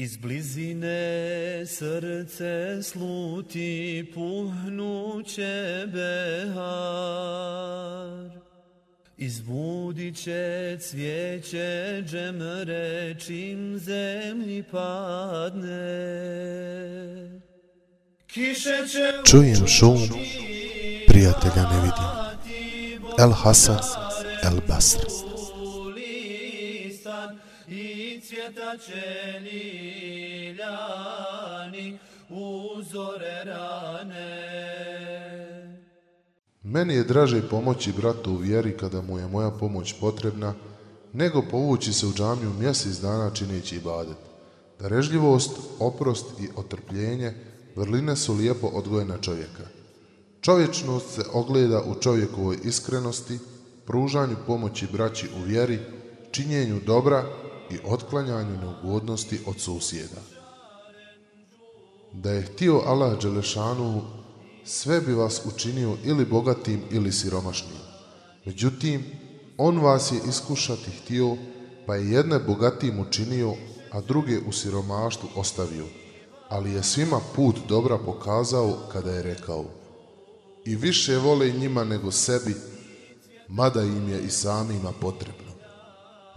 Iz blizine srce sluti puhnuće behar. Izbudit će cvijeće džemre čim zemlji padne. Čujem šum, prijatelja ne vidim. El Hasan, El Basr. I cvjeta će liljani uzore rane. Meni je draže pomoći bratu u vjeri kada mu je moja pomoć potrebna, nego povući se u džamiju mjesec dana čineći ibadet. Darežljivost, oprost i otrpljenje vrline su lijepo odgojena čovjeka. Čovječnost se ogleda u čovjekovoj iskrenosti, pružanju pomoći braći u vjeri, činjenju dobra i otklanjanju neugodnosti od susjeda. Da je htio Allah Đelešanu, sve bi vas učinio ili bogatim ili siromašnim. Međutim, on vas je iskušati htio, pa je jedne bogatim učinio, a druge u siromaštvu ostavio. Ali je svima put dobra pokazao kada je rekao i više vole njima nego sebi, mada im je i samima potrebno.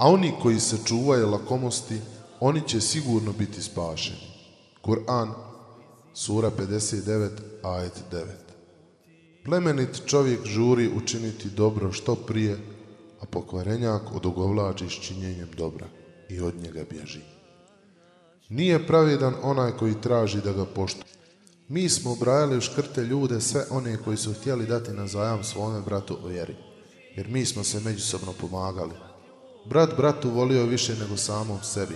A oni koji se čuvaju lakomosti, oni će sigurno biti spašeni. Kur'an, sura 59, ajet 9. Plemenit čovjek žuri učiniti dobro što prije, a pokvarenjak odugovlači s činjenjem dobra i od njega bježi. Nije pravedan onaj koji traži da ga poštuje. Mi smo ubrajali u škrte ljude sve one koji su htjeli dati na zajam svome bratu u vjeri, jer mi smo se međusobno pomagali. Brat bratu volio više nego samom sebi.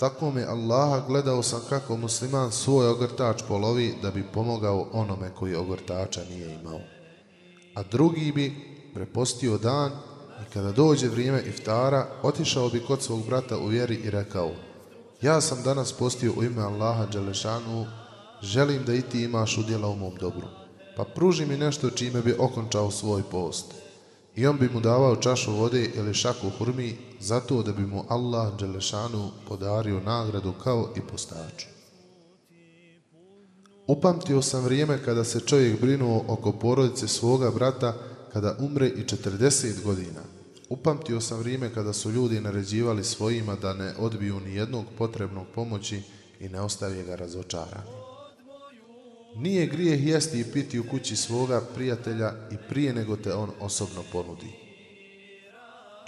Tako me Allaha gledao sam kako musliman svoj ogrtač polovi da bi pomogao onome koji ogrtača nije imao. A drugi bi prepostio dan i kada dođe vrijeme iftara, otišao bi kod svog brata u vjeri i rekao Ja sam danas postio u ime Allaha Đelešanu, želim da i ti imaš udjela u mom dobru. Pa pruži mi nešto čime bi okončao svoj post. I on bi mu davao čašu vode ili šaku hurmi, zato da bi mu Allah Đelešanu podario nagradu kao i postaču. Upamtio sam vrijeme kada se čovjek brinuo oko porodice svoga brata kada umre i 40 godina. Upamtio sam vrijeme kada su ljudi naređivali svojima da ne odbiju ni jednog potrebnog pomoći i ne ostavi ga razočaranim. Nije grijeh jesti i piti u kući svoga prijatelja i prije nego te on osobno ponudi.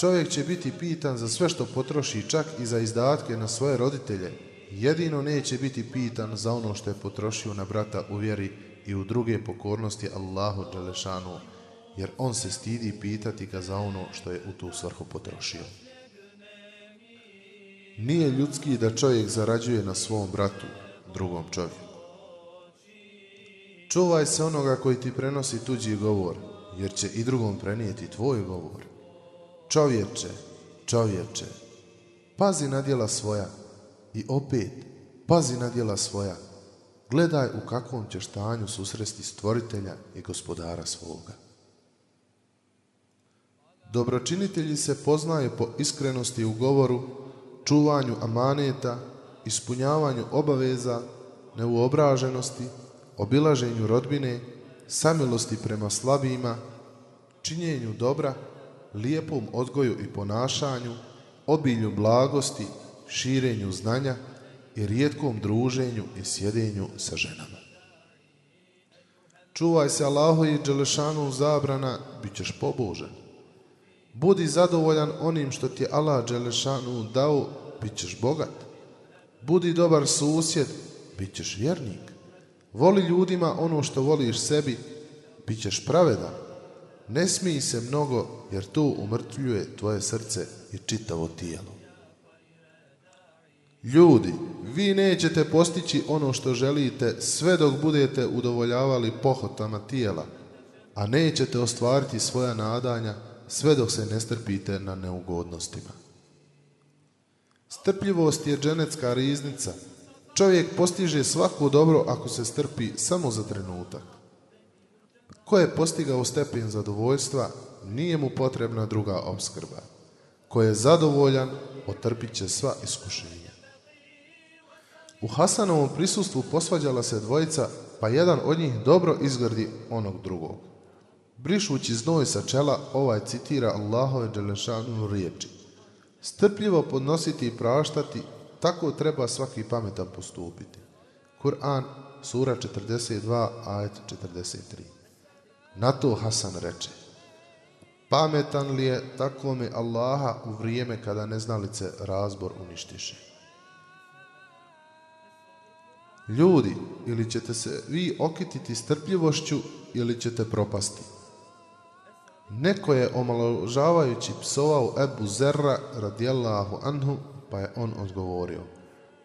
Čovjek će biti pitan za sve što potroši, čak i za izdatke na svoje roditelje. Jedino neće biti pitan za ono što je potrošio na brata u vjeri i u druge pokornosti Allahu Đelešanu, jer on se stidi pitati ga za ono što je u tu svrhu potrošio. Nije ljudski da čovjek zarađuje na svom bratu, drugom čovjeku. Čuvaj se onoga koji ti prenosi tuđi govor, jer će i drugom prenijeti tvoj govor. Čovječe, čovječe, pazi na djela svoja i opet, pazi na djela svoja. Gledaj u kakvom ćeš stanju susresti stvoritelja i gospodara svoga. Dobročinitelji se poznaje po iskrenosti u govoru, čuvanju amaneta, ispunjavanju obaveza, neuobraženosti, obilaženju rodbine, samilosti prema slabijima, činjenju dobra, lijepom odgoju i ponašanju, obilju blagosti, širenju znanja i rijetkom druženju i sjedenju sa ženama. Čuvaj se Allahu i Đelešanu zabrana, bit ćeš pobožan. Budi zadovoljan onim što ti je Allah Đelešanu dao, bit ćeš bogat. Budi dobar susjed, bit ćeš vjernik. Voli ljudima ono što voliš sebi, bit ćeš pravedan. Ne smij se mnogo, jer to umrtvljuje tvoje srce i čitavo tijelo. Ljudi, vi nećete postići ono što želite sve dok budete udovoljavali pohotama tijela, a nećete ostvariti svoja nadanja sve dok se ne strpite na neugodnostima. Strpljivost je dženecka riznica. Čovjek postiže svako dobro ako se strpi samo za trenutak. Ko je postigao stepen zadovoljstva, nije mu potrebna druga obskrba. Ko je zadovoljan, otrpit će sva iskušenja. U Hasanovom prisustvu posvađala se dvojica, pa jedan od njih dobro izgrdi onog drugog. Brišući znoj sa čela, ovaj citira Allahove Đelešanu riječi. Strpljivo podnositi i praštati, tako treba svaki pametan postupiti. Kur'an, sura 42, ajet 43. Na to Hasan reče, pametan li je tako mi Allaha u vrijeme kada neznalice razbor uništiše. Ljudi, ili ćete se vi okititi strpljivošću ili ćete propasti. Neko je omaložavajući psovao Ebu Zerra radijallahu anhu, pa je on odgovorio.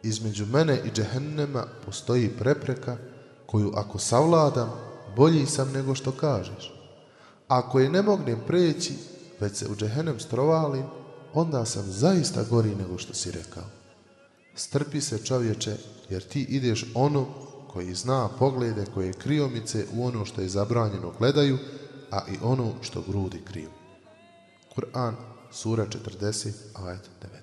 Između mene i džehennema postoji prepreka koju ako savladam, bolji sam nego što kažeš. Ako je ne mognem preći, već se u džehennem strovalim, onda sam zaista gori nego što si rekao. Strpi se čovječe, jer ti ideš ono koji zna poglede koje kriomice u ono što je zabranjeno gledaju, a i ono što grudi kriju. Kur'an, sura 40, ajet 19.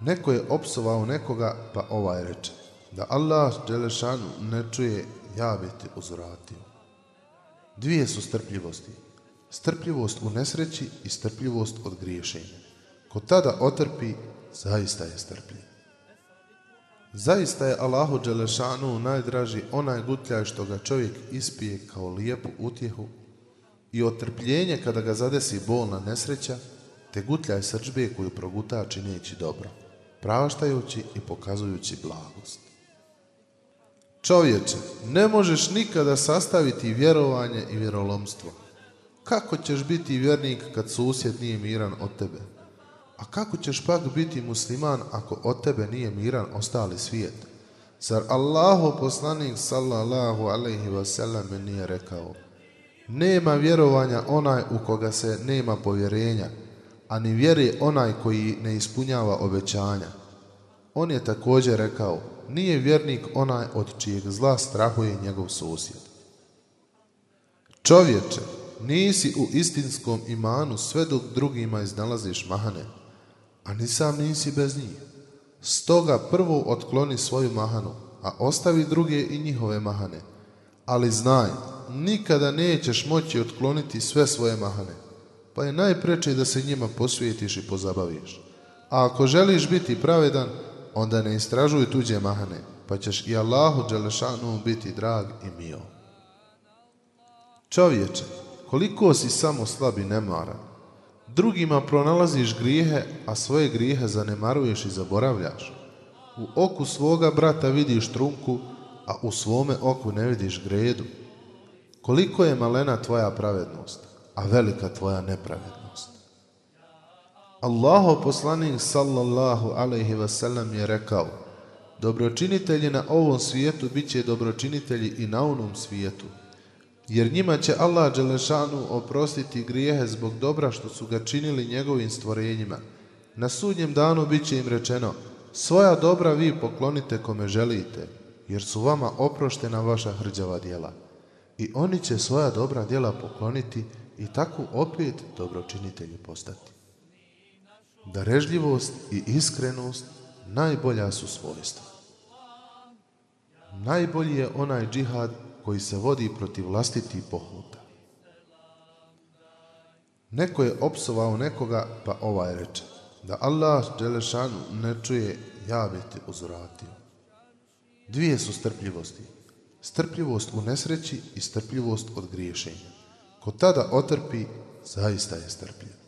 Neko je opsovao nekoga, pa ovaj reče, da Allah Đelešanu ne čuje, ja bi uzvratio. Dvije su strpljivosti. Strpljivost u nesreći i strpljivost od griješenja. Ko tada otrpi, zaista je strpljiv. Zaista je Allahu Đelešanu najdraži onaj gutljaj što ga čovjek ispije kao lijepu utjehu i otrpljenje kada ga zadesi bolna nesreća, te gutljaj srđbe koju proguta čineći dobro, praštajući i pokazujući blagost. Čovječe, ne možeš nikada sastaviti vjerovanje i vjerolomstvo. Kako ćeš biti vjernik kad susjed nije miran od tebe? A kako ćeš pak biti musliman ako od tebe nije miran ostali svijet? Zar Allahu poslanik sallallahu alaihi wasallam nije rekao Nema vjerovanja onaj u koga se nema povjerenja, a ni vjeri onaj koji ne ispunjava obećanja. On je također rekao, nije vjernik onaj od čijeg zla strahuje njegov susjed. Čovječe, nisi u istinskom imanu sve dok drugima iznalaziš mahane, a ni sam nisi bez njih. Stoga prvo otkloni svoju mahanu, a ostavi druge i njihove mahane. Ali znaj, nikada nećeš moći otkloniti sve svoje mahane, pa je najpreče da se njima posvijetiš i pozabaviš. A ako želiš biti pravedan, onda ne istražuj tuđe mahane, pa ćeš i Allahu Đelešanu biti drag i mio. Čovječe, koliko si samo slab i nemaran, drugima pronalaziš grijehe, a svoje grijehe zanemaruješ i zaboravljaš. U oku svoga brata vidiš trunku, a u svome oku ne vidiš gredu. Koliko je malena tvoja pravednost, a velika tvoja nepravednost. Allaho poslanik sallallahu alaihi wasallam je rekao Dobročinitelji na ovom svijetu bit će dobročinitelji i na onom svijetu. Jer njima će Allah Đelešanu oprostiti grijehe zbog dobra što su ga činili njegovim stvorenjima. Na sudnjem danu bit će im rečeno Svoja dobra vi poklonite kome želite, jer su vama oproštena vaša hrđava djela. I oni će svoja dobra djela pokloniti i tako opet dobročinitelji postati. Darežljivost i iskrenost najbolja su svojstva. Najbolji je onaj džihad koji se vodi protiv vlastitih pohuta. Neko je opsovao nekoga, pa ovaj reče, da Allah Đelešanu ne čuje, ja bi. Dvije su strpljivosti. Strpljivost u nesreći i strpljivost od griješenja. Ko tada otrpi, zaista je strpljiv.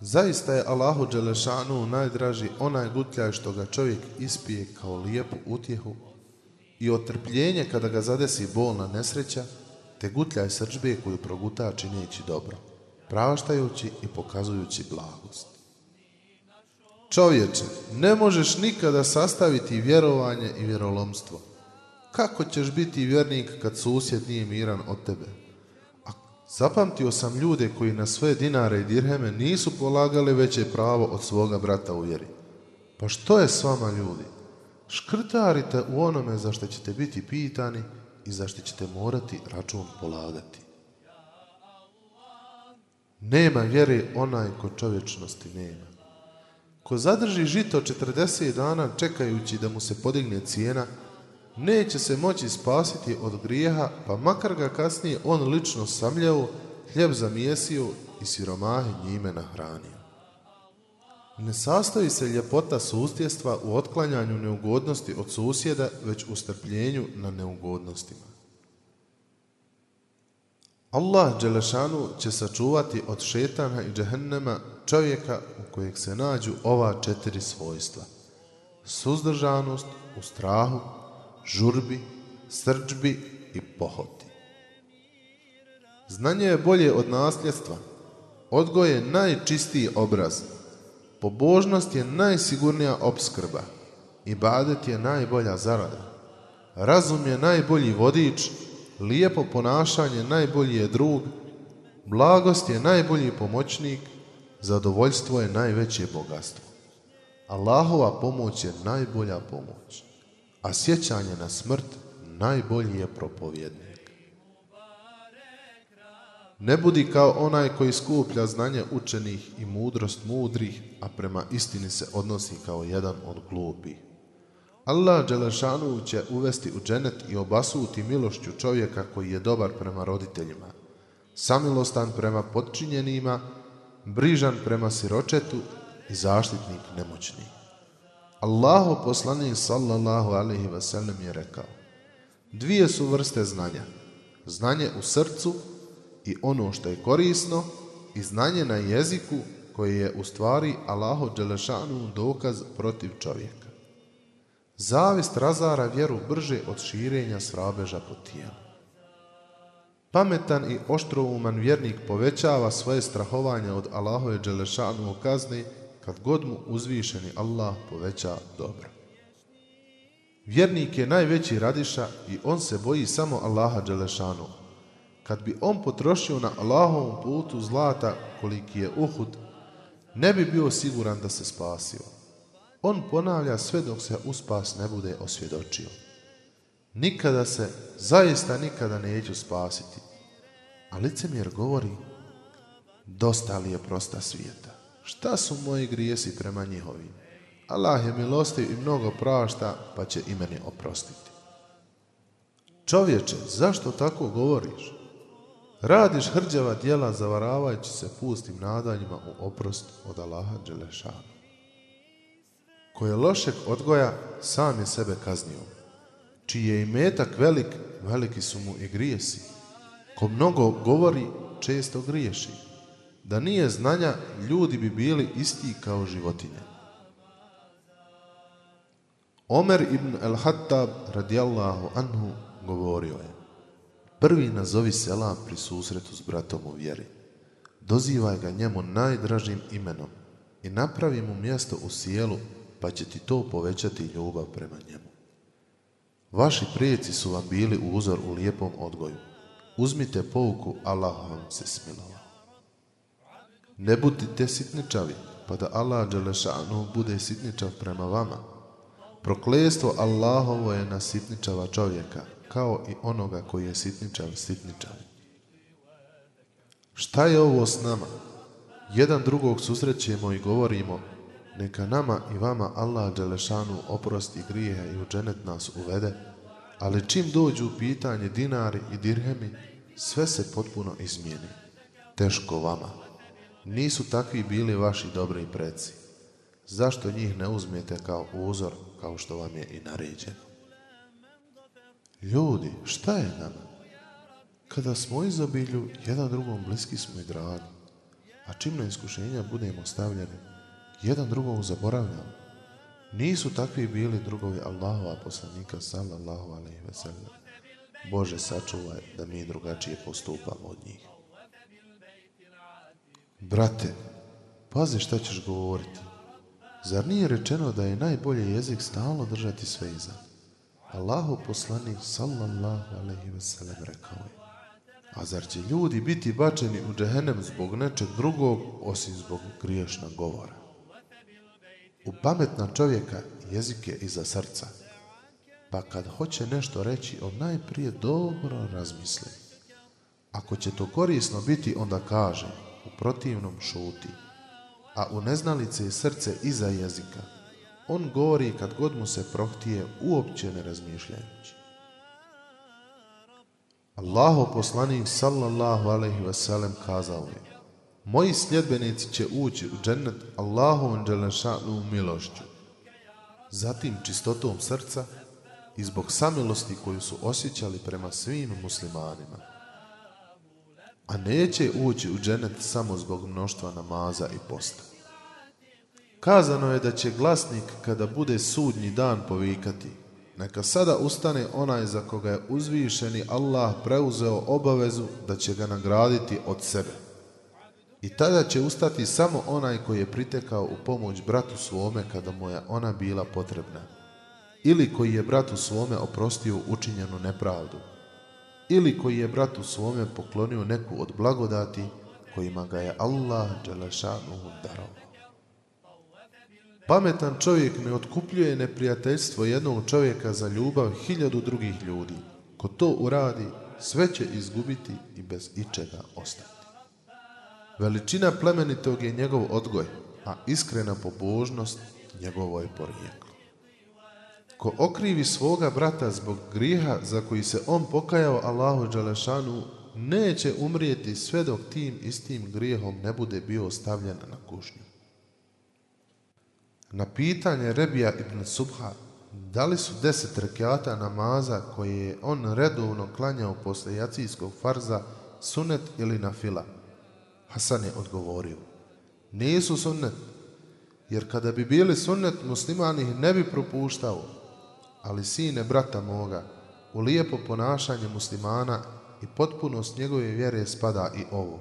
Zaista je Allahu Đelešanu najdraži onaj gutljaj što ga čovjek ispije kao lijepu utjehu i otrpljenje kada ga zadesi bolna nesreća, te gutljaj srđbe koju proguta čineći dobro, praštajući i pokazujući blagost. Čovječe, ne možeš nikada sastaviti vjerovanje i vjerolomstvo. Kako ćeš biti vjernik kad susjed nije miran od tebe? Zapamtio sam ljude koji na sve dinare i dirheme nisu polagali veće pravo od svoga brata u vjeri. Pa što je s vama ljudi? Škrtarite u onome za što ćete biti pitani i za što ćete morati račun polagati. Nema vjere onaj ko čovječnosti nema. Ko zadrži žito 40 dana čekajući da mu se podigne cijena, neće se moći spasiti od grijeha, pa makar ga kasnije on lično samljao, hljeb zamijesio i siromahe njime nahranio. Ne sastoji se ljepota sustjestva u otklanjanju neugodnosti od susjeda, već u strpljenju na neugodnostima. Allah Đelešanu će sačuvati od šetana i džehennema čovjeka u kojeg se nađu ova četiri svojstva. Suzdržanost u strahu, žurbi, srđbi i pohoti. Znanje je bolje od nasljedstva. Odgoj je najčistiji obraz. Pobožnost je najsigurnija opskrba. Ibadet je najbolja zarada. Razum je najbolji vodič, lijepo ponašanje najbolji je drug, blagost je najbolji pomoćnik, zadovoljstvo je najveće bogatstvo. Allahova pomoć je najbolja pomoć, a sjećanje na smrt najbolji je propovjednik. Ne budi kao onaj koji skuplja znanje učenih i mudrost mudrih, a prema istini se odnosi kao jedan od glupih. Allah Đelešanu će uvesti u dženet i obasuti milošću čovjeka koji je dobar prema roditeljima, samilostan prema podčinjenima, brižan prema siročetu i zaštitnik nemoćnih. Allahu poslanik sallallahu alaihi wasallam je rekao Dvije su vrste znanja. Znanje u srcu i ono što je korisno i znanje na jeziku koje je u stvari Allahu Đelešanu dokaz protiv čovjeka. Zavist razara vjeru brže od širenja srabeža po tijelu. Pametan i oštrouman vjernik povećava svoje strahovanje od Allahove Đelešanu kazne kad god mu uzvišeni Allah poveća dobro. Vjernik je najveći radiša i on se boji samo Allaha Đelešanu. Kad bi on potrošio na Allahovom putu zlata koliki je Uhud, ne bi bio siguran da se spasio. On ponavlja sve dok se uspas ne bude osvjedočio. Nikada se, zaista nikada neću spasiti. A licemjer govori, dosta li je prosta svijeta. Šta su moji grijesi prema njihovim? Allah je milostiv i mnogo prašta, pa će i meni oprostiti. Čovječe, zašto tako govoriš? Radiš hrđava djela zavaravajući se pustim nadanjima u oprost od Allaha Đelešana. Ko je lošeg odgoja, sam je sebe kaznio. Čiji je imetak velik, veliki su mu i grijesi. Ko mnogo govori, često griješi. Da nije znanja, ljudi bi bili isti kao životinje. Omer ibn el-Hattab radijallahu anhu govorio je Prvi nazovi selam pri susretu s bratom u vjeri. Dozivaj ga njemu najdražim imenom i napravi mu mjesto u sjelu pa će ti to povećati ljubav prema njemu. Vaši prijeci su vam bili uzor u lijepom odgoju. Uzmite pouku, Allah se smilovao. Ne budite sitničavi, pa da Allah Đelešanu bude sitničav prema vama. Proklestvo Allahovo je na sitničava čovjeka, kao i onoga koji je sitničav sitničav. Šta je ovo s nama? Jedan drugog susrećemo i govorimo, neka nama i vama Allah Đelešanu oprosti grijehe i u dženet nas uvede, ali čim dođu u pitanje dinari i dirhemi, sve se potpuno izmijeni. Teško vama. Nisu takvi bili vaši dobri preci. Zašto njih ne uzmete kao uzor, kao što vam je i naređeno? Ljudi, šta je nama? Kada smo u izobilju, jedan drugom bliski smo i dragi. A čim na iskušenja budemo stavljeni, jedan drugog zaboravljamo. Nisu takvi bili drugovi Allahova poslanika sallallahu alaihi ve. Bože sačuvaj da mi drugačije postupamo od njih. Brate, pazi šta ćeš govoriti. Zar nije rečeno da je najbolje jezik stalno držati sve iza? Allahu poslanik sallallahu alaihi ve sellem rekao je. A zar će ljudi biti bačeni u džehennem zbog nečeg drugog osim zbog griješnog govora? U pametna čovjeka jezik je iza srca, pa kad hoće nešto reći, on najprije dobro razmisli. Ako će to korisno biti, onda kaže, u protivnom šuti. a u neznalice je srce iza jezika. On govori kad god mu se prohtije, uopće ne razmišljajući. Allaho poslanik sallallahu alaihi wasallam kazao je Moji sljedbenici će ući u džennet Allahovom dželešanu milošću, zatim čistotom srca i zbog samilosti koju su osjećali prema svim muslimanima. A neće ući u dženet samo zbog mnoštva namaza i posta. Kazano je da će glasnik kada bude sudnji dan povikati neka sada ustane onaj za koga je uzvišeni Allah preuzeo obavezu da će ga nagraditi od sebe. I tada će ustati samo onaj koji je pritekao u pomoć bratu svome kada mu je ona bila potrebna. Ili koji je bratu svome oprostio učinjenu nepravdu. Ili koji je bratu svome poklonio neku od blagodati kojima ga je Allah Đelešanuhu darao. Pametan čovjek ne otkupljuje neprijateljstvo jednog čovjeka za ljubav hiljadu drugih ljudi. Ko to uradi, sve će izgubiti i bez ičega ostati. Veličina plemenitog je njegov odgoj, a iskrena pobožnost njegovo je porijeklo. Ko okrivi svoga brata zbog griha za koji se on pokajao Allahu Đalešanu, neće umrijeti sve dok tim istim grijehom ne bude bio stavljen na kušnju. Na pitanje Rebija ibn Subha, da li su deset rekiata namaza koje je on redovno klanjao posle jacijskog farza sunet ili na fila? Hasan je odgovorio, nisu sunnet, jer kada bi bili sunnet, musliman ih ne bi propuštao, ali sine brata moga, u lijepo ponašanje muslimana i potpunost njegove vjere spada i ovo.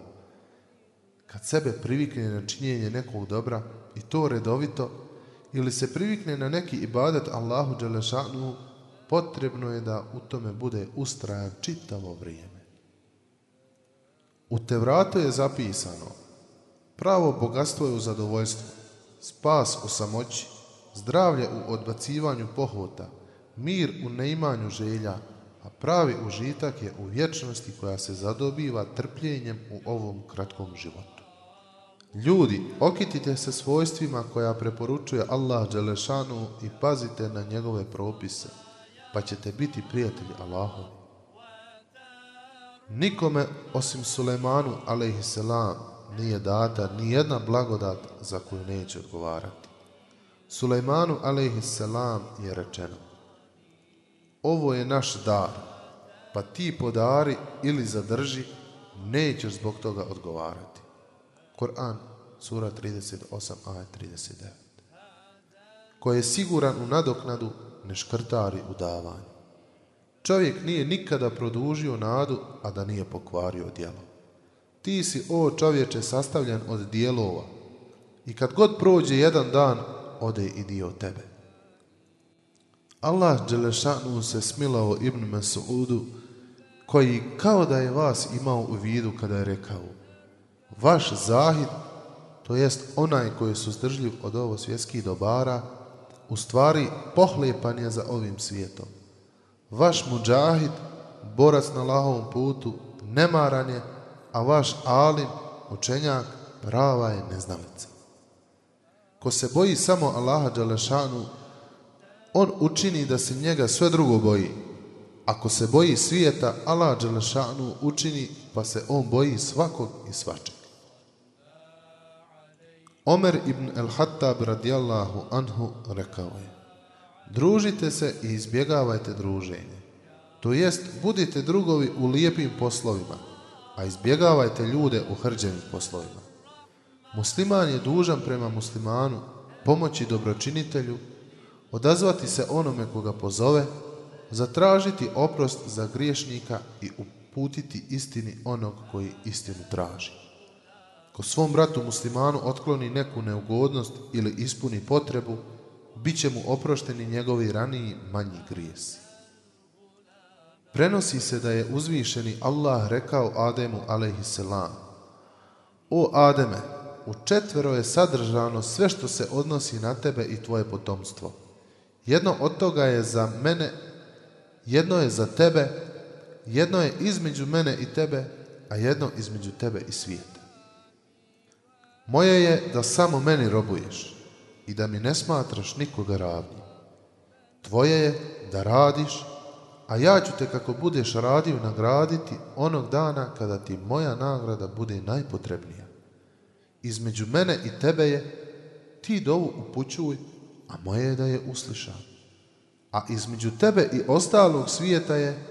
Kad sebe privikne na činjenje nekog dobra i to redovito, ili se privikne na neki ibadet Allahu Đelešanu, potrebno je da u tome bude ustrajan čitavo vrijeme. U Tevratu je zapisano pravo bogatstvo je u zadovoljstvu, spas u samoći, zdravlje u odbacivanju pohota, mir u neimanju želja, a pravi užitak je u vječnosti koja se zadobiva trpljenjem u ovom kratkom životu. Ljudi, okitite se svojstvima koja preporučuje Allah Đelešanu i pazite na njegove propise, pa ćete biti prijatelji Allahu. Nikome osim Sulejmanu a.s. nije data ni jedna blagodat za koju neće odgovarati. Sulejmanu a.s. je rečeno Ovo je naš dar, pa ti podari ili zadrži, nećeš zbog toga odgovarati. Koran, sura 38, a 39. Ko je siguran u nadoknadu, ne škrtari u davanju. Čovjek nije nikada produžio nadu, a da nije pokvario djelo. Ti si, o čovječe, sastavljen od dijelova i kad god prođe jedan dan, ode i dio tebe. Allah Đelešanu se smilao Ibn Mesudu, koji kao da je vas imao u vidu kada je rekao Vaš zahid, to jest onaj koji je suzdržljiv od ovo svjetskih dobara, u stvari pohlepan je za ovim svijetom. Vaš muđahid, borac na lahovom putu, nemaran je, a vaš alim, učenjak, prava je neznalica. Ko se boji samo Allaha Đalešanu, on učini da se njega sve drugo boji. Ako se boji svijeta, Allah Đalešanu učini pa se on boji svakog i svačeg. Omer ibn el-Hattab radijallahu anhu rekao je Družite se i izbjegavajte druženje. To jest, budite drugovi u lijepim poslovima, a izbjegavajte ljude u hrđenim poslovima. Musliman je dužan prema muslimanu pomoći dobročinitelju, odazvati se onome koga pozove, zatražiti oprost za griješnika i uputiti istini onog koji istinu traži. Ko svom bratu muslimanu otkloni neku neugodnost ili ispuni potrebu, bit će mu oprošteni njegovi raniji manji grijesi. Prenosi se da je uzvišeni Allah rekao Ademu a.s. O Ademe, u četvero je sadržano sve što se odnosi na tebe i tvoje potomstvo. Jedno od toga je za mene, jedno je za tebe, jedno je između mene i tebe, a jedno između tebe i svijeta. Moje je da samo meni robuješ i da mi ne smatraš nikoga ravnim. Tvoje je da radiš, a ja ću te kako budeš radio nagraditi onog dana kada ti moja nagrada bude najpotrebnija. Između mene i tebe je ti dovu upućuj, a moje je da je uslišam. A između tebe i ostalog svijeta je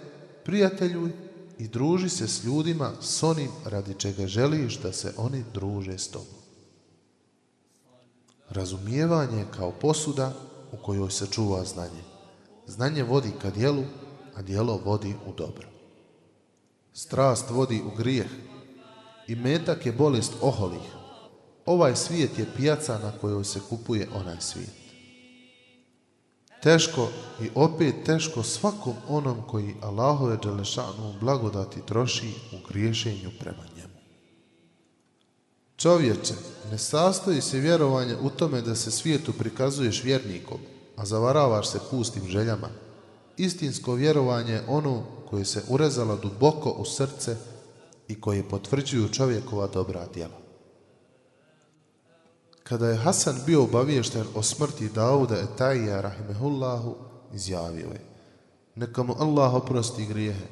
prijateljuj i druži se s ljudima s onim radi čega želiš da se oni druže s tobom. Razumijevanje kao posuda u kojoj se čuva znanje. Znanje vodi ka dijelu, a dijelo vodi u dobro. Strast vodi u grijeh i metak je bolest oholih. Ovaj svijet je pijaca na kojoj se kupuje onaj svijet. Teško i opet teško svakom onom koji Allahove Đelešanu blagodati troši u griješenju prema njemu. Čovječe, ne sastoji se vjerovanje u tome da se svijetu prikazuješ vjernikom, a zavaravaš se pustim željama. Istinsko vjerovanje je ono koje se urezalo duboko u srce i koje potvrđuju čovjekova dobra djela. Kada je Hasan bio obaviješten o smrti Dauda Etajija rahimehullahu, izjavio je Neka mu Allah oprosti grijehe.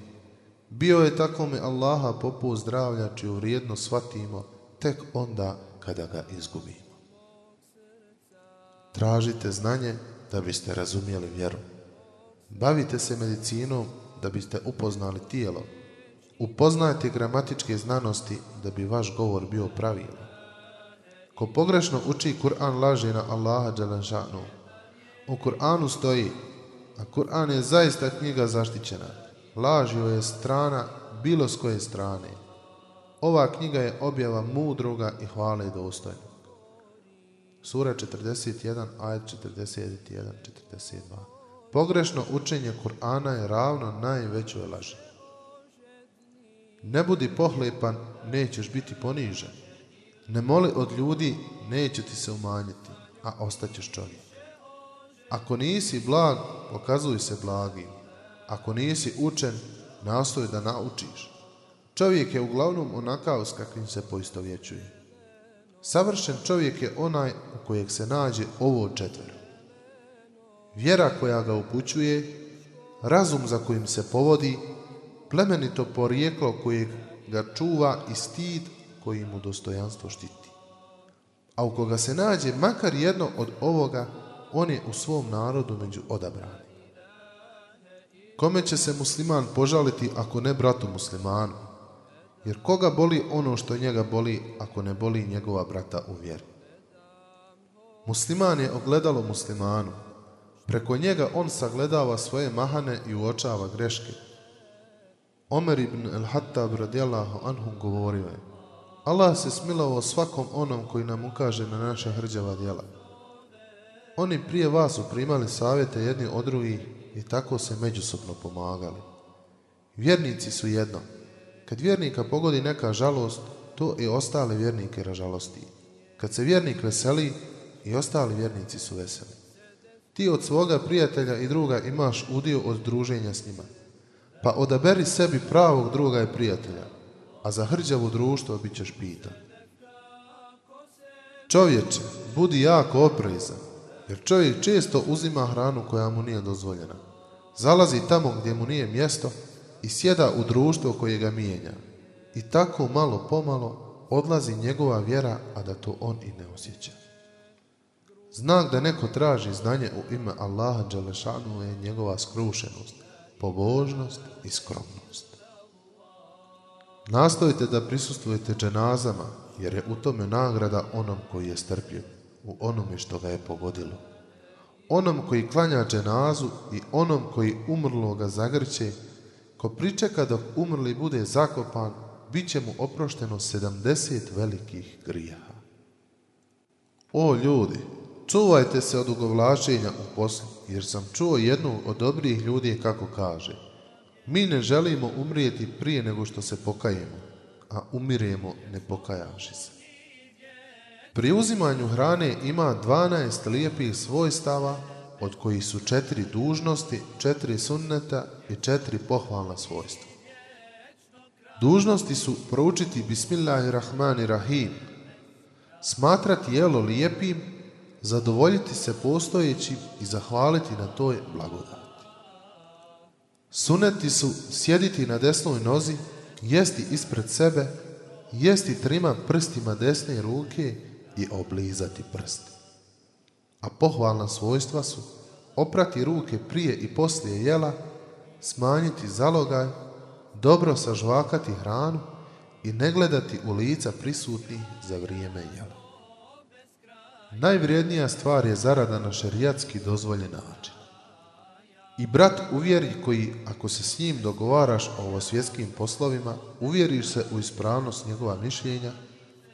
Bio je tako mi Allaha popu zdravlja čiju vrijedno shvatimo tek onda kada ga izgubimo. Tražite znanje da biste razumjeli vjeru. Bavite se medicinom da biste upoznali tijelo. Upoznajte gramatičke znanosti da bi vaš govor bio pravilan. Ko pogrešno uči Kur'an laže na Allaha Đalanšanu. U Kur'anu stoji, a Kur'an je zaista knjiga zaštićena. Lažio je strana bilo s koje strane. Ova knjiga je objava mudroga i hvale dostojnog. Sura 41, ajet 41, 42. Pogrešno učenje Kur'ana je ravno najvećoj laži. Ne budi pohlepan, nećeš biti ponižen. Ne moli od ljudi, neće ti se umanjiti, a ostaćeš čovjek. Ako nisi blag, pokazuj se blagim. Ako nisi učen, nastoj da naučiš. Čovjek je uglavnom onakav s kakvim se poistovjećuje. Savršen čovjek je onaj u kojeg se nađe ovo četvero. Vjera koja ga upućuje, razum za kojim se povodi, plemenito porijeklo kojeg ga čuva i stid koji mu dostojanstvo štiti. A u koga se nađe makar jedno od ovoga, on je u svom narodu među odabranim. Kome će se musliman požaliti ako ne bratu muslimanu? Jer koga boli ono što njega boli ako ne boli njegova brata u vjeri? Musliman je ogledalo muslimanu. Preko njega on sagledava svoje mahane i uočava greške. Omer ibn el-Hattab radijallahu anhu govorio je Allah se smilovao svakom onom koji nam ukaže na naša hrđava djela. Oni prije vas su primali savjete jedni od drugih i tako se međusobno pomagali. Vjernici su jedno. Kad vjernika pogodi neka žalost, to i ostale vjernike ražalosti. Kad se vjernik veseli, i ostali vjernici su veseli. Ti od svoga prijatelja i druga imaš udio od druženja s njima. Pa odaberi sebi pravog druga i prijatelja, a za hrđavu društvo bit ćeš pitan. Čovječe, budi jako oprezan, jer čovjek često uzima hranu koja mu nije dozvoljena. Zalazi tamo gdje mu nije mjesto i sjeda u društvo koje ga mijenja. I tako malo pomalo odlazi njegova vjera, a da to on i ne osjeća. Znak da neko traži znanje u ime Allaha Đalešanu je njegova skrušenost, pobožnost i skromnost. Nastojite da prisustvujete dženazama, jer je u tome nagrada onom koji je strpio, u onome što ga je pogodilo. Onom koji klanja dženazu i onom koji umrloga zagrće, ko pričeka dok umrli bude zakopan, bit će mu oprošteno sedamdeset velikih grijaha. O ljudi, čuvajte se od ugovlačenja u poslu, jer sam čuo jednu od dobrih ljudi kako kaže – mi ne želimo umrijeti prije nego što se pokajemo, a umiremo ne pokajavši se. Pri uzimanju hrane ima 12 lijepih svojstava, od kojih su četiri dužnosti, četiri sunneta i četiri pohvalna svojstva. Dužnosti su proučiti Bismillahirrahmanirrahim, smatrati jelo lijepim, zadovoljiti se postojećim i zahvaliti na toj blagodati. Suneti su sjediti na desnoj nozi, jesti ispred sebe, jesti trima prstima desne ruke i oblizati prst. A pohvalna svojstva su oprati ruke prije i poslije jela, smanjiti zalogaj, dobro sažvakati hranu i ne gledati u lica prisutnih za vrijeme jela. Najvrijednija stvar je zarada na šerijatski dozvoljen način. I brat uvjeri koji, ako se s njim dogovaraš o ovo svjetskim poslovima, uvjeriš se u ispravnost njegova mišljenja,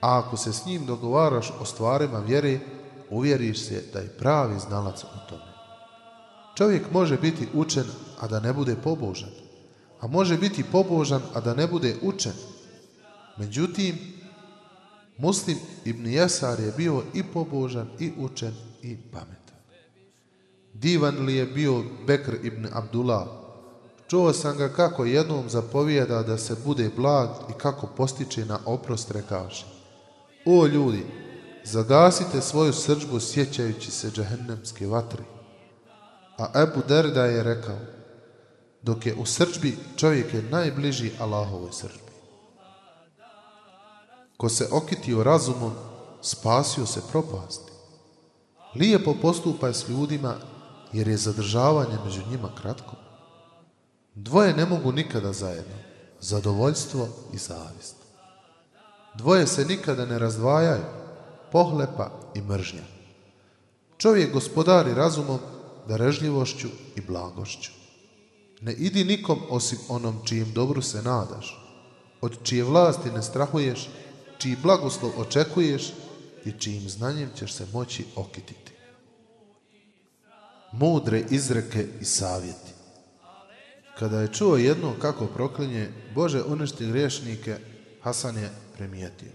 a ako se s njim dogovaraš o stvarima vjere, uvjeriš se da je pravi znalac u tome. Čovjek može biti učen, a da ne bude pobožan, a može biti pobožan, a da ne bude učen. Međutim, Muslim ibn Jasar je bio i pobožan, i učen, i pametan. Divan li je bio Bekr ibn Abdullah. Čuo sam ga kako jednom zapovijeda da se bude blag i kako postiče na oprost rekavši. O ljudi, zagasite svoju srđbu sjećajući se džahennemske vatri. A Ebu Derda je rekao, dok je u srđbi čovjek je najbliži Allahovoj srđbi. Ko se okitio razumom, spasio se propasti. Lijepo postupaj s ljudima, jer je zadržavanje među njima kratko. Dvoje ne mogu nikada zajedno, zadovoljstvo i zavist. Dvoje se nikada ne razdvajaju, pohlepa i mržnja. Čovjek gospodari razumom, darežljivošću i blagošću. Ne idi nikom osim onom čijim dobru se nadaš, od čije vlasti ne strahuješ čiji blagoslov očekuješ i čijim znanjem ćeš se moći okititi. Mudre izreke i savjeti. Kada je čuo jedno kako proklinje, Bože uništi griješnike, Hasan je primijetio.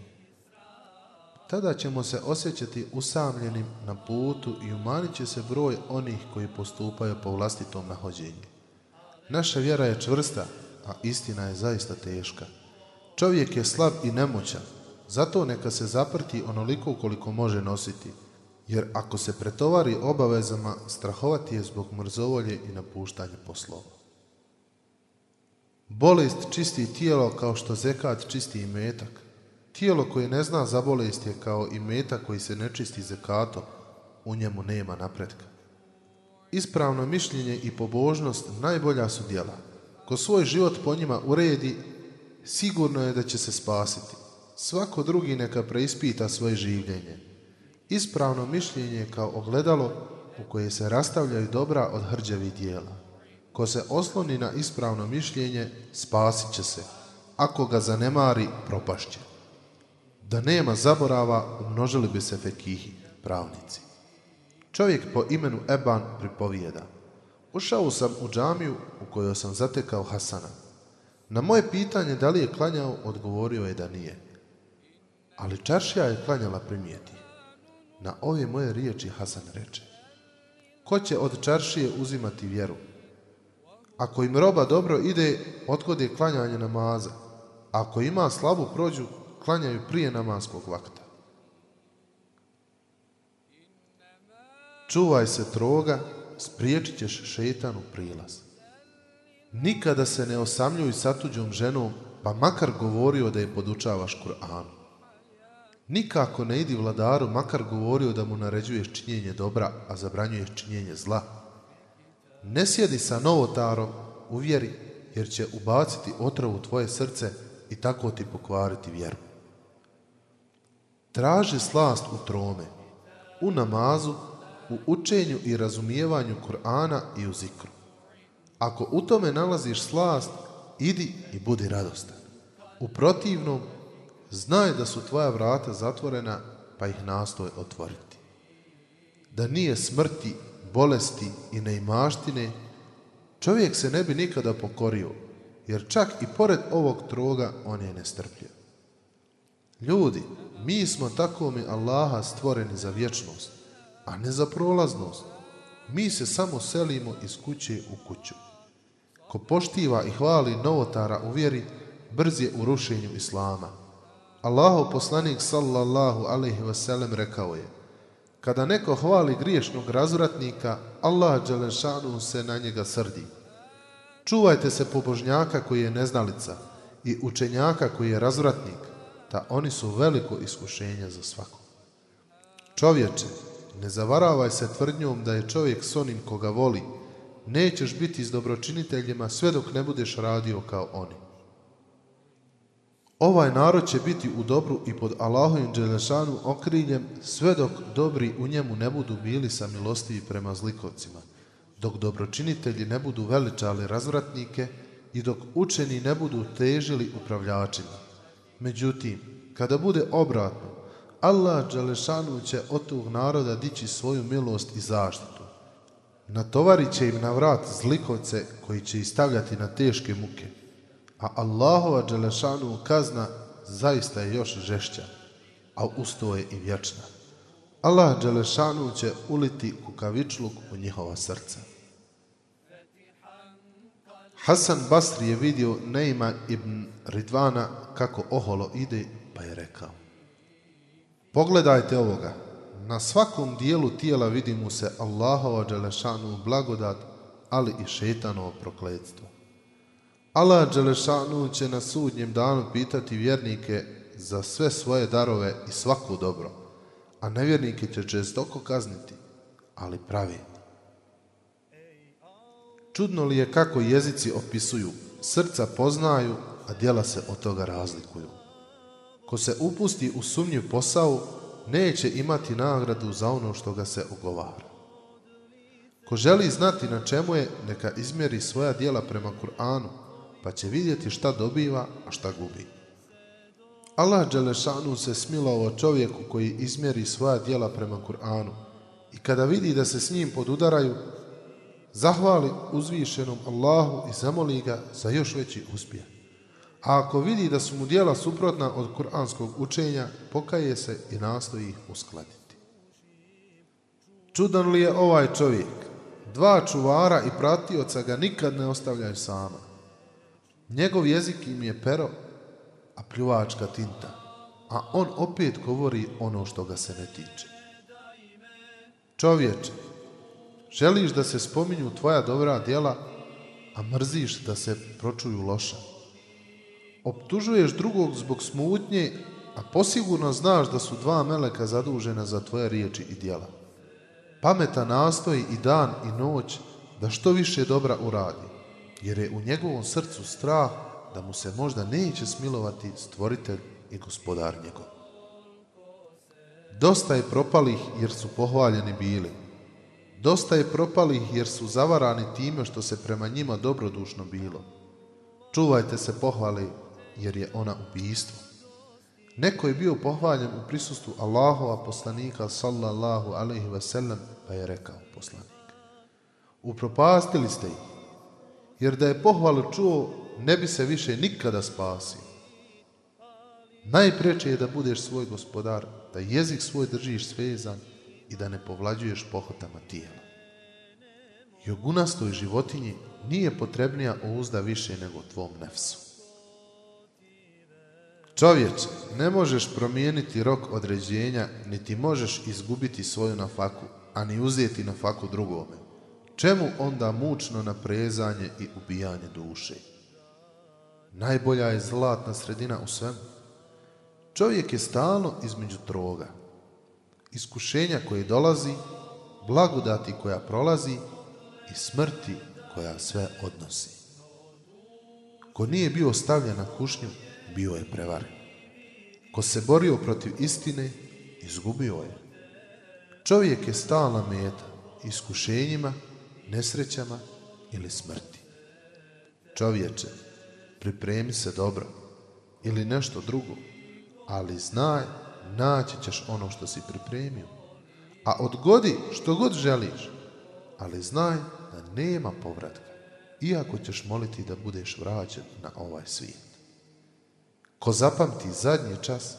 Tada ćemo se osjećati usamljenim na putu i umanit će se broj onih koji postupaju po vlastitom nahođenju. Naša vjera je čvrsta, a istina je zaista teška. Čovjek je slab i nemoćan, zato neka se zaprti onoliko koliko može nositi, jer ako se pretovari obavezama, strahovati je zbog mrzovolje i napuštanja poslova. Bolest čisti tijelo kao što zekat čisti i metak. Tijelo koje ne zna za bolest je kao i metak koji se ne čisti zekatom, u njemu nema napretka. Ispravno mišljenje i pobožnost najbolja su djela. Ko svoj život po njima uredi, sigurno je da će se spasiti. Svako drugi neka preispita svoje življenje. Ispravno mišljenje kao ogledalo u koje se rastavljaju dobra od hrđavih dijela. Ko se osloni na ispravno mišljenje, spasit će se. Ako ga zanemari, propašće. Da nema zaborava, umnožili bi se fekihi, pravnici. Čovjek po imenu Eban pripovijeda. Ušao sam u džamiju u kojoj sam zatekao Hasana. Na moje pitanje da li je klanjao, odgovorio je da nije. Ali čaršija je klanjala primijeti. Na ove moje riječi Hasan reče. Ko će od čaršije uzimati vjeru? Ako im roba dobro ide, odgode klanjanje namaza. Ako ima slabu prođu, klanjaju prije namaskog vakta. Čuvaj se troga, spriječit ćeš šetanu prilaz. Nikada se ne osamljuj sa tuđom ženom, pa makar govorio da je podučavaš Kur'anu. Nikako ne idi vladaru, makar govorio da mu naređuješ činjenje dobra, a zabranjuješ činjenje zla. Ne sjedi sa novotarom u vjeri, jer će ubaciti otrov u tvoje srce i tako ti pokvariti vjeru. Traži slast u trome, u namazu, u učenju i razumijevanju Kur'ana i u zikru. Ako u tome nalaziš slast, idi i budi radostan. U protivnom, Znaj da su tvoja vrata zatvorena, pa ih nastoj otvoriti. Da nije smrti, bolesti i neimaštine, čovjek se ne bi nikada pokorio, jer čak i pored ovog troga on je nestrpljiv. Ljudi, mi smo tako mi Allaha stvoreni za vječnost, a ne za prolaznost. Mi se samo selimo iz kuće u kuću. Ko poštiva i hvali novotara u vjeri, brz je u rušenju Islama Allahov poslanik sallallahu alaihi wasallam rekao je Kada neko hvali griješnog razvratnika, Allah Đelešanu se na njega srdi. Čuvajte se pobožnjaka koji je neznalica i učenjaka koji je razvratnik, da oni su veliko iskušenje za svakog. Čovječe, ne zavaravaj se tvrdnjom da je čovjek s onim koga voli, nećeš biti s dobročiniteljima sve dok ne budeš radio kao oni. Ovaj narod će biti u dobru i pod Allahovim Đelešanu okriljem sve dok dobri u njemu ne budu bili samilostivi prema zlikovcima, dok dobročinitelji ne budu veličali razvratnike i dok učeni ne budu težili upravljačima. Međutim, kada bude obratno, Allah Đelešanu će od tog naroda dići svoju milost i zaštitu. Natovarit će im na vrat zlikovce koji će ih stavljati na teške muke a Allahova Đelešanu kazna zaista je još žešća, a usto je i vječna. Allah Đelešanu će uliti kukavičluk u njihova srca. Hasan Basri je vidio Neima ibn Ridvana kako oholo ide, pa je rekao Pogledajte ovoga, na svakom dijelu tijela vidi mu se Allahova Đelešanu blagodat, ali i šetanovo prokledstvo. Allah Đelešanu će na sudnjem danu pitati vjernike za sve svoje darove i svaku dobro, a nevjernike će žestoko kazniti, ali pravi. Čudno li je kako jezici opisuju, srca poznaju, a djela se od toga razlikuju. Ko se upusti u sumnju posao, neće imati nagradu za ono što ga se ugovara. Ko želi znati na čemu je, neka izmjeri svoja djela prema Kur'anu, pa će vidjeti šta dobiva, a šta gubi. Allah Đelešanu se smilovao čovjeku koji izmjeri svoja djela prema Kur'anu i kada vidi da se s njim podudaraju, zahvali uzvišenom Allahu i zamoli ga za još veći uspjeh. A ako vidi da su mu djela suprotna od kuranskog učenja, pokaje se i nastoji ih uskladiti. Čudan li je ovaj čovjek? Dva čuvara i pratioca ga nikad ne ostavljaju sama. Njegov jezik im je pero, a pljuvačka tinta, a on opet govori ono što ga se ne tiče. Čovječe, želiš da se spominju tvoja dobra djela, a mrziš da se pročuju loša. Optužuješ drugog zbog smutnje, a posigurno znaš da su dva meleka zadužena za tvoje riječi i djela. Pameta nastoji i dan i noć da što više dobra uradi jer je u njegovom srcu strah da mu se možda neće smilovati stvoritelj i gospodar njegov. Dosta je propalih jer su pohvaljeni bili. Dosta je propalih jer su zavarani time što se prema njima dobrodušno bilo. Čuvajte se pohvali jer je ona ubijstvo. Neko je bio pohvaljen u prisustvu Allahova poslanika sallallahu alaihi ve sellem pa je rekao poslanik. Upropastili ste ih jer da je pohvalu čuo, ne bi se više nikada spasio. Najpreče je da budeš svoj gospodar, da jezik svoj držiš svezan i da ne povlađuješ pohotama tijela. Jogunastoj životinji nije potrebnija uzda više nego tvom nefsu. Čovječe, ne možeš promijeniti rok određenja, niti možeš izgubiti svoju nafaku, a ni uzeti nafaku drugome. Čemu onda mučno naprezanje i ubijanje duše? Najbolja je zlatna sredina u svemu. Čovjek je stalno između troga. Iskušenja koje dolazi, blagodati koja prolazi i smrti koja sve odnosi. Ko nije bio stavljen na kušnju, bio je prevaren. Ko se borio protiv istine, izgubio je. Čovjek je stalna meta iskušenjima nesrećama ili smrti. Čovječe, pripremi se dobro ili nešto drugo, ali znaj, naći ćeš ono što si pripremio. A odgodi što god želiš, ali znaj da nema povratka, iako ćeš moliti da budeš vraćen na ovaj svijet. Ko zapamti zadnji čas,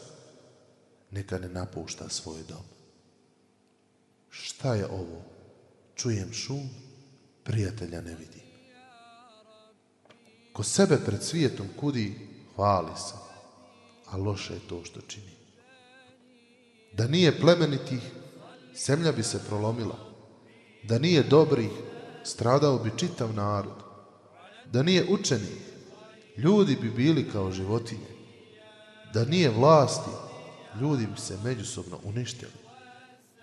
neka ne napušta svoj dom. Šta je ovo? Čujem šum, prijatelja ne vidi. Ko sebe pred svijetom kudi, hvali se, a loše je to što čini. Da nije plemenitih, zemlja bi se prolomila. Da nije dobrih, stradao bi čitav narod. Da nije učenih, ljudi bi bili kao životinje. Da nije vlasti, ljudi bi se međusobno uništili.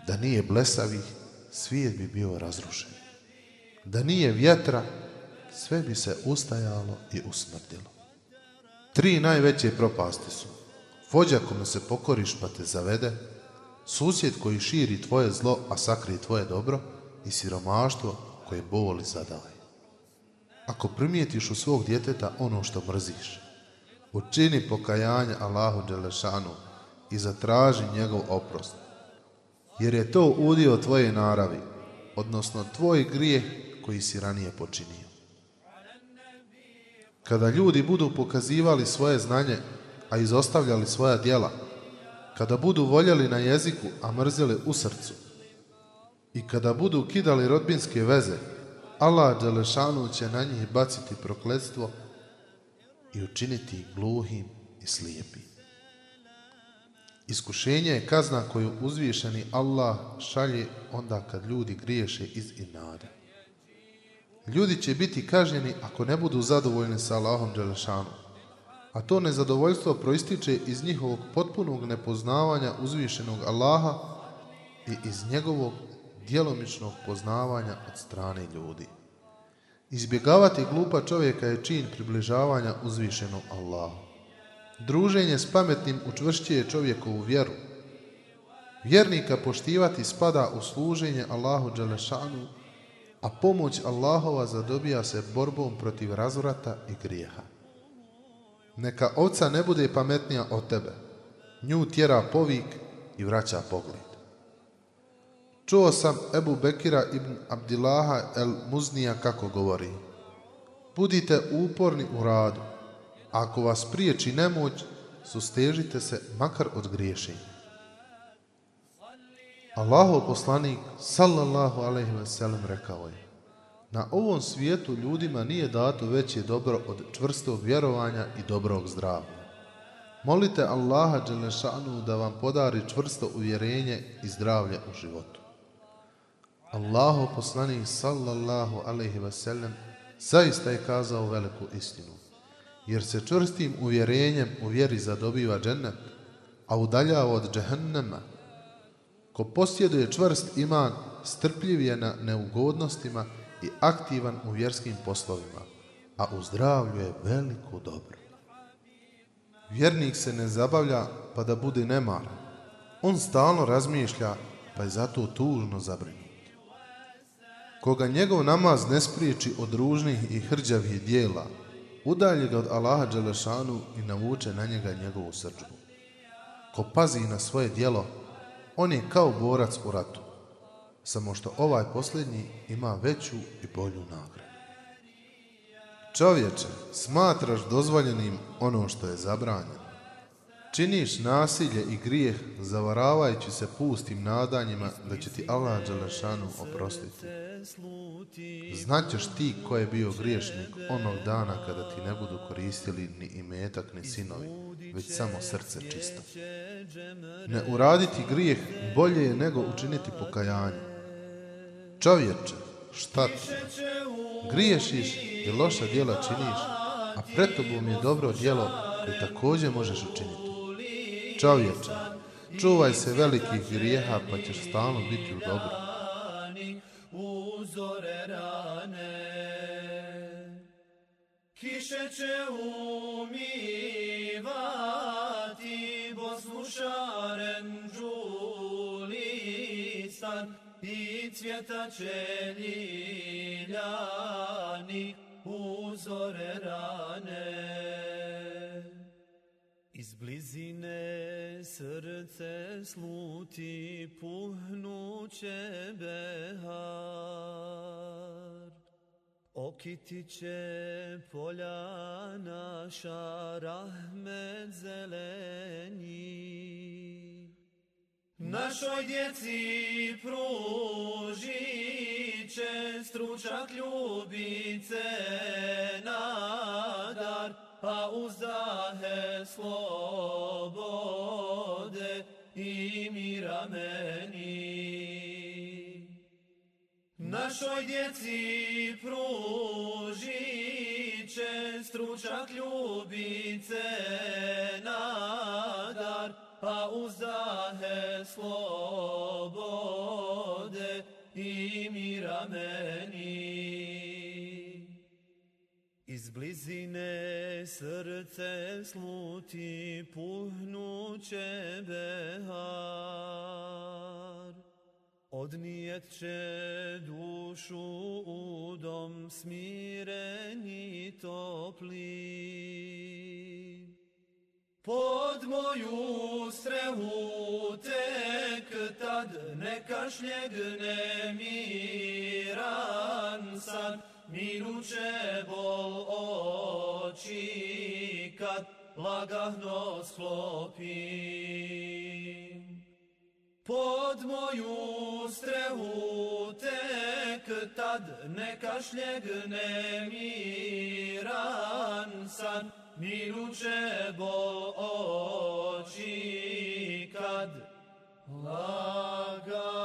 Da nije blesavih, svijet bi bio razrušen. Da nije vjetra, sve bi se ustajalo i usmrdilo. Tri najveće propasti su. Vođa kome se pokoriš pa te zavede, susjed koji širi tvoje zlo, a sakri tvoje dobro i siromaštvo koje boli zadaje. Ako primijetiš u svog djeteta ono što mrziš, učini pokajanje Allahu Đelešanu i zatraži njegov oprost, jer je to udio tvoje naravi, odnosno tvoj grijeh koji si ranije počinio. Kada ljudi budu pokazivali svoje znanje, a izostavljali svoja djela, kada budu voljeli na jeziku, a mrzili u srcu, i kada budu kidali rodbinske veze, Allah Đelešanu će na njih baciti prokletstvo i učiniti ih gluhim i slijepim. Iskušenje je kazna koju uzvišeni Allah šalje onda kad ljudi griješe iz inada. Ljudi će biti kažnjeni ako ne budu zadovoljni sa Allahom Đelešanu, a to nezadovoljstvo proističe iz njihovog potpunog nepoznavanja uzvišenog Allaha i iz njegovog djelomičnog poznavanja od strane ljudi. Izbjegavati glupa čovjeka je čin približavanja uzvišenom Allahu. Druženje s pametnim učvršćuje čovjekovu vjeru. Vjernika poštivati spada u služenje Allahu Đelešanu, a pomoć Allahova zadobija se borbom protiv razvrata i grijeha. Neka oca ne bude pametnija od tebe. Nju tjera povik i vraća pogled. Čuo sam Ebu Bekira ibn Abdillaha el Muznija kako govori. Budite uporni u radu. Ako vas priječi nemoć, sustežite se makar od griješenja. Allahov poslanik, sallallahu alaihi ve sellem, rekao je Na ovom svijetu ljudima nije dato veće dobro od čvrstog vjerovanja i dobrog zdravlja. Molite Allaha Đelešanu da vam podari čvrsto uvjerenje i zdravlje u životu. Allahu poslanik sallallahu alaihi ve sellem zaista je kazao veliku istinu, jer se čvrstim uvjerenjem u vjeri zadobiva džennet, a udaljava od džehennema. Ko posjeduje čvrst iman, strpljiv je na neugodnostima i aktivan u vjerskim poslovima, a u zdravlju je veliko dobro. Vjernik se ne zabavlja pa da bude nemaran. On stalno razmišlja pa je zato tužno zabrinut. Koga njegov namaz ne spriječi od ružnih i hrđavih dijela, udalji ga od Allaha Đelešanu i navuče na njega njegovu srđbu. Ko pazi na svoje dijelo, on je kao borac u ratu, samo što ovaj posljednji ima veću i bolju nagradu. Čovječe, smatraš dozvoljenim ono što je zabranjeno. Činiš nasilje i grijeh zavaravajući se pustim nadanjima da će ti Allah Đelešanu oprostiti. Znaćeš ti ko je bio griješnik onog dana kada ti ne budu koristili ni imetak ni sinovi, već samo srce čisto. Ne uraditi grijeh bolje je nego učiniti pokajanje. Čovječe, šta ti? Griješiš i loša djela činiš, a pred tobom je dobro djelo koje također možeš učiniti. Čovječe, čuvaj se velikih grijeha pa ćeš stalno biti u dobru. Kiše će Bosnu šaren žulisan I cvjeta će ljiljani uzore rane iz blizine srce sluti puhnuće behar. Okiti će polja naša rahmet zeleni. Našoj djeci pružit će stručak ljubice nadar, a uzdahe slobode i mira meni. Našoj djeci pruži će stručak ljubice nadar, a uzdahe slobode i mira meni. Iz blizine srce sluti puhnuće behar. Odnijet će dušu u dom smireni topli. Pod moju strehu tek tad neka šljegne miran san, minuće bol oči kad lagahno sklopim. Pod moju strehu tek tad neka šljegne miran san. Minuće bo oči kad lagano